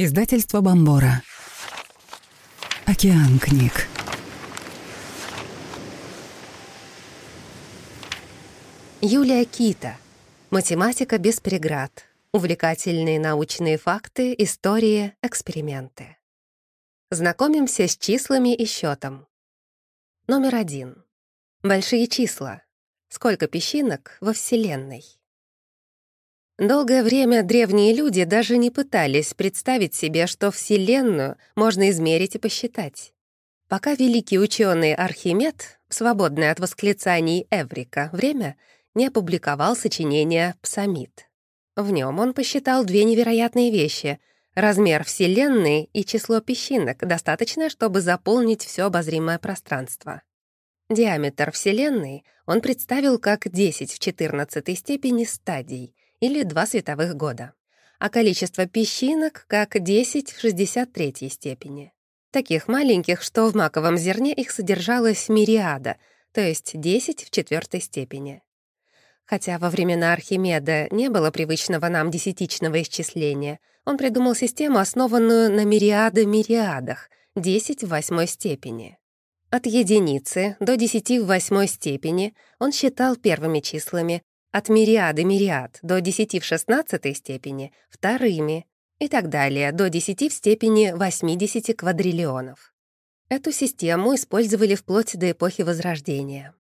Издательство Бомбора. Океан книг. Юлия Кита. Математика без преград. Увлекательные научные факты, истории, эксперименты. Знакомимся с числами и счетом. Номер один. Большие числа. Сколько песчинок во Вселенной? Долгое время древние люди даже не пытались представить себе, что Вселенную можно измерить и посчитать. Пока великий ученый Архимед, свободный от восклицаний Эврика, время, не опубликовал сочинение «Псамид». В нем он посчитал две невероятные вещи — размер Вселенной и число песчинок, достаточно, чтобы заполнить все обозримое пространство. Диаметр Вселенной он представил как 10 в 14 степени стадий — или два световых года, а количество песчинок как 10 в 63 степени. Таких маленьких, что в маковом зерне их содержалось мириада, то есть 10 в четвертой степени. Хотя во времена Архимеда не было привычного нам десятичного исчисления, он придумал систему, основанную на мириады-мириадах, 10 в восьмой степени. От единицы до 10 в восьмой степени он считал первыми числами, от мириады мириад до 10 в 16 степени — вторыми, и так далее, до 10 в степени 80 квадриллионов. Эту систему использовали вплоть до эпохи Возрождения.